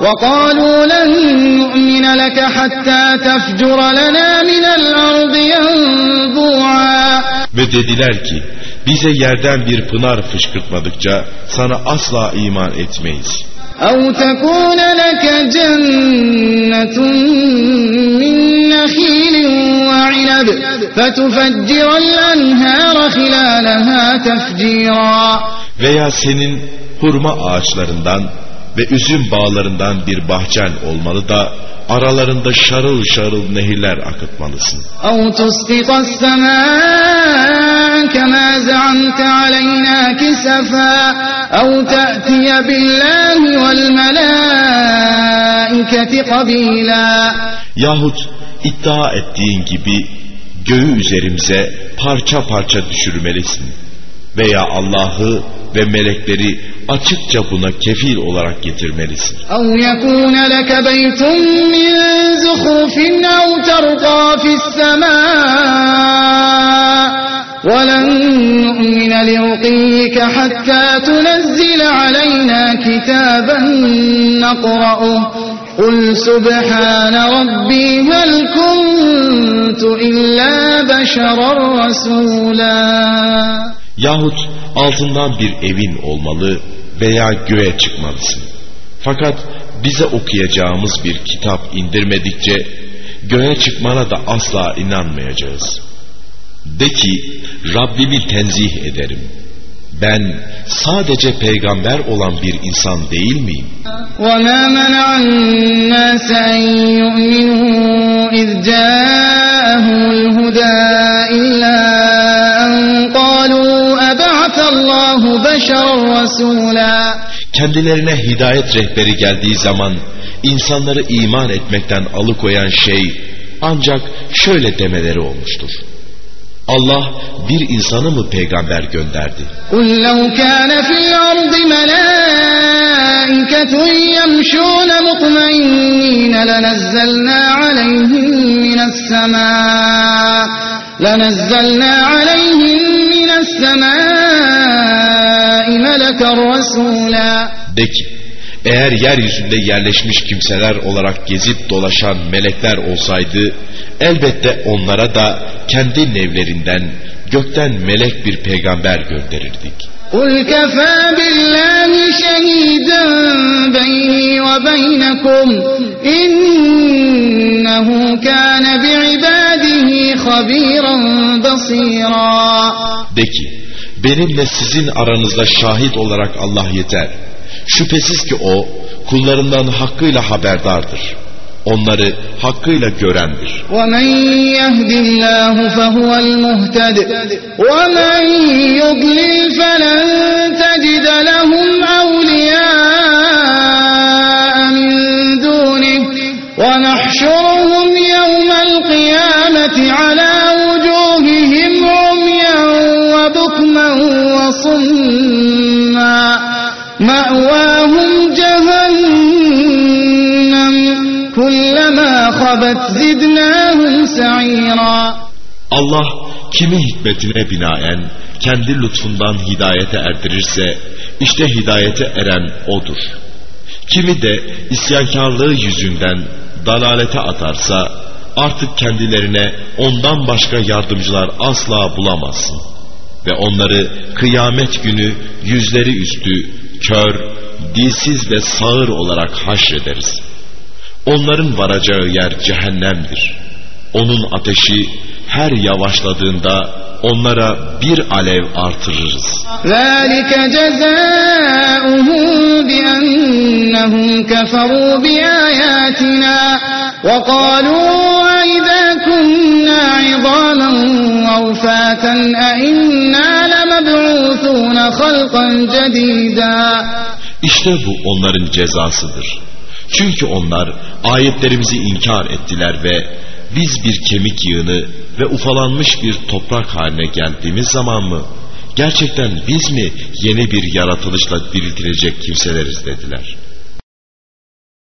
وقالوا لن نؤمن لك حتى تفجر لنا من الأرض ينبوعا Ve dediler ki bize yerden bir pınar fışkırtmadıkça sana asla iman etmeyiz. أو تكون لك جنة من نخيل وعنب فتفجر الأنهار خلالها تفجيرا Veya senin hurma ağaçlarından ve üzüm bağlarından bir bahçen olmalı da aralarında şarıl şarıl nehirler akıtmalısın. Yahut iddia ettiğin gibi göğü üzerimize parça parça düşürmelisin Veya Allah'ı ve melekleri açıkça buna kefil olarak getirmelisin. أو يكون لك بيت من زخرف أو ترقى في السماء ولن نؤمن لرقيك حتى تنزل علينا كتابا نقرأه قل سبحان ربي هل كنت إلا بشرا رسولا Yahut altından bir evin olmalı veya göğe çıkmalısın. Fakat bize okuyacağımız bir kitap indirmedikçe göğe çıkmana da asla inanmayacağız. De ki Rabbimi tenzih ederim. Ben sadece peygamber olan bir insan değil miyim? وما منع الناس أن يؤمنوا Kendilerine hidayet rehberi geldiği zaman insanları iman etmekten alıkoyan şey ancak şöyle demeleri olmuştur. Allah bir insanı mı peygamber gönderdi? قل لو كان في الأرض ملائكة يمشون مطمئنين لنزلنا عليهم من السماء لنزلنا عليهم من السماء ملكا رسولا De ki, eğer yeryüzünde yerleşmiş kimseler olarak gezip dolaşan melekler olsaydı, elbette onlara da kendi nevlerinden gökten melek bir peygamber gönderirdik. قل كفى بالله شهيدا بيني وبينكم إنه كان بعباده خبيرا بصيرا De ki, benimle sizin aranızda şahit olarak Allah yeter. Şüphesiz ki O, kullarından hakkıyla haberdardır. Onları hakkıyla görendir. ومن يهد الله فهو المهتد ومن يضلل فلن تجد لهم أولياء من دونه ونحشرهم يوم القيامة على وصما مأواهم جهنم كلما خبت زدناهم سعيرا Allah kimi hikmetine binaen kendi lütfundan hidayete erdirirse işte hidayete eren odur. Kimi de isyankarlığı yüzünden dalalete atarsa artık kendilerine ondan başka yardımcılar asla bulamazsın. Ve onları kıyamet günü yüzleri üstü kör, dilsiz ve sağır olarak haşrederiz. Onların varacağı yer cehennemdir. Onun ateşi her yavaşladığında onlara bir alev artırırız. ذلك جزاؤهم بأنهم كفروا بآياتنا وقالوا أئذا كنا عظاما ورفاتا أئنا لمبعوثون خلقا جديدا işte bu onların cezasıdır. Çünkü onlar ayetlerimizi inkar ettiler ve biz bir kemik yığını ve ufalanmış bir toprak haline geldiğimiz zaman mı gerçekten biz mi yeni bir yaratılışla diriltilecek kimseleriz dediler.